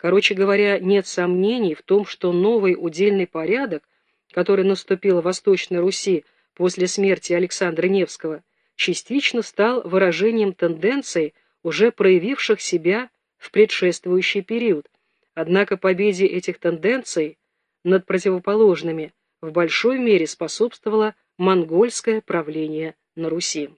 Короче говоря, нет сомнений в том, что новый удельный порядок, который наступил в Восточной Руси после смерти Александра Невского, частично стал выражением тенденций, уже проявивших себя в предшествующий период. Однако победе этих тенденций над противоположными в большой мере способствовало монгольское правление на Руси.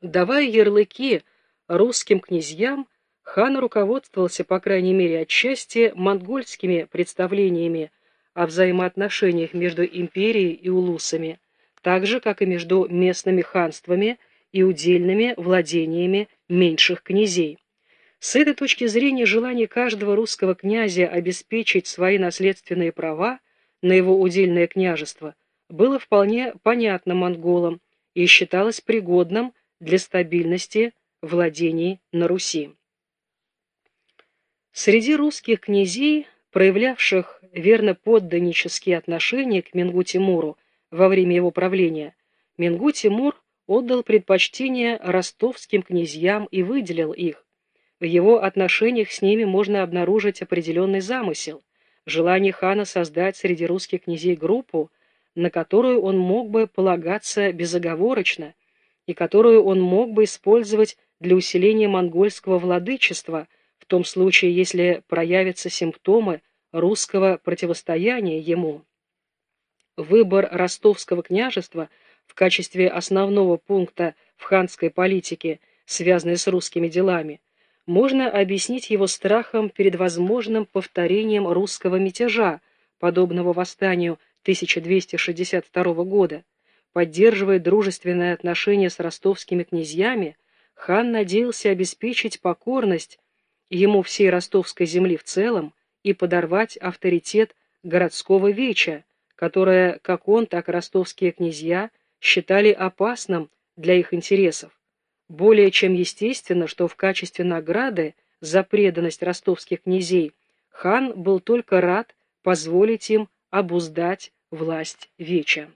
Давая ярлыки русским князьям, хан руководствовался, по крайней мере отчасти, монгольскими представлениями о взаимоотношениях между империей и улусами, так же, как и между местными ханствами и удельными владениями меньших князей. С этой точки зрения желание каждого русского князя обеспечить свои наследственные права на его удельное княжество было вполне понятно монголам и считалось пригодным для стабильности владений на Руси. Среди русских князей, проявлявших верноподданнические отношения к Мингу-Тимуру во время его правления, Мингу-Тимур отдал предпочтение ростовским князьям и выделил их. В его отношениях с ними можно обнаружить определенный замысел, желание хана создать среди русских князей группу, на которую он мог бы полагаться безоговорочно и которую он мог бы использовать для усиления монгольского владычества в том случае, если проявятся симптомы русского противостояния ему. Выбор ростовского княжества в качестве основного пункта в ханской политике, связанной с русскими делами, можно объяснить его страхом перед возможным повторением русского мятежа, подобного восстанию 1262 года. Поддерживая дружественные отношения с ростовскими князьями, хан надеялся обеспечить покорность ему всей ростовской земли в целом и подорвать авторитет городского веча, которое как он, так и ростовские князья считали опасным для их интересов. Более чем естественно, что в качестве награды за преданность ростовских князей хан был только рад позволить им обуздать власть Веча.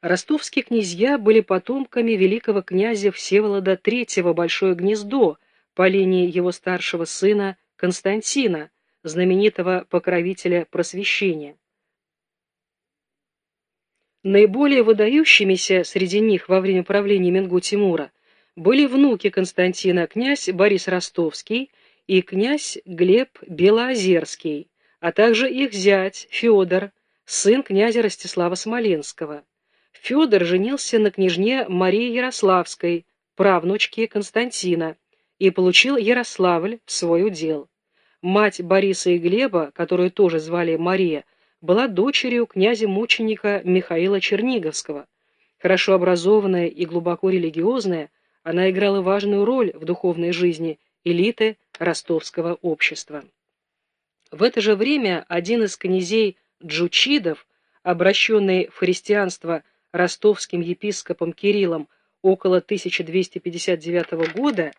Ростовские князья были потомками великого князя Всеволода III Большое Гнездо по линии его старшего сына Константина, знаменитого покровителя просвещения. Наиболее выдающимися среди них во время правления Менгу-Тимура были внуки Константина, князь Борис Ростовский и князь Глеб Белоозерский, а также их зять Федор, сын князя Ростислава Смоленского. Федор женился на княжне Марии Ярославской, правнучке Константина, и получил Ярославль в свой удел. Мать Бориса и Глеба, которую тоже звали Мария, была дочерью князя-мученика Михаила Черниговского. Хорошо образованная и глубоко религиозная, она играла важную роль в духовной жизни элиты ростовского общества. В это же время один из князей Джучидов, обращенный в христианство ростовским епископом Кириллом около 1259 года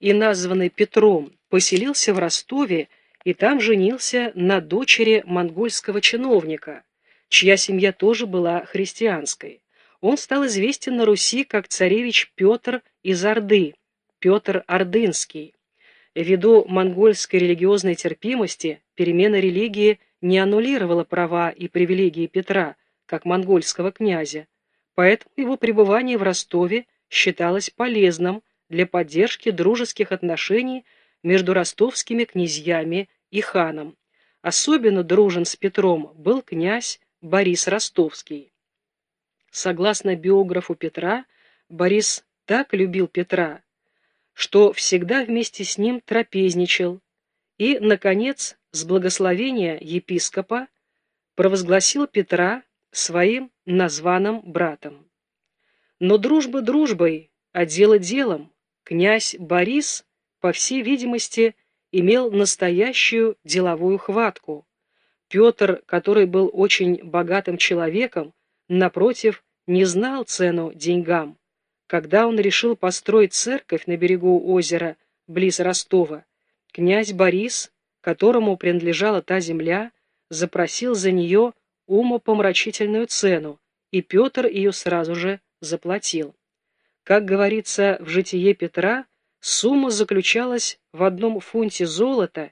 и названный Петром, поселился в Ростове и там женился на дочери монгольского чиновника, чья семья тоже была христианской. Он стал известен на Руси как царевич Петр из Орды, Петр Ордынский. Ввиду монгольской религиозной терпимости перемена религии не аннулировала права и привилегии Петра, как монгольского князя, поэтому его пребывание в Ростове считалось полезным для поддержки дружеских отношений между ростовскими князьями и ханом. Особенно дружен с Петром был князь Борис Ростовский. Согласно биографу Петра, Борис так любил Петра, что всегда вместе с ним трапезничал и, наконец, с благословения епископа провозгласил Петра своим названным братом. Но дружба дружбой, а дело делом. Князь Борис, по всей видимости, имел настоящую деловую хватку. Петр, который был очень богатым человеком, напротив, не знал цену деньгам. Когда он решил построить церковь на берегу озера, близ Ростова, князь Борис которому принадлежала та земля, запросил за нее умопомрачительную цену, и Петр ее сразу же заплатил. Как говорится в житие Петра, Сумма заключалась в одном фунте золота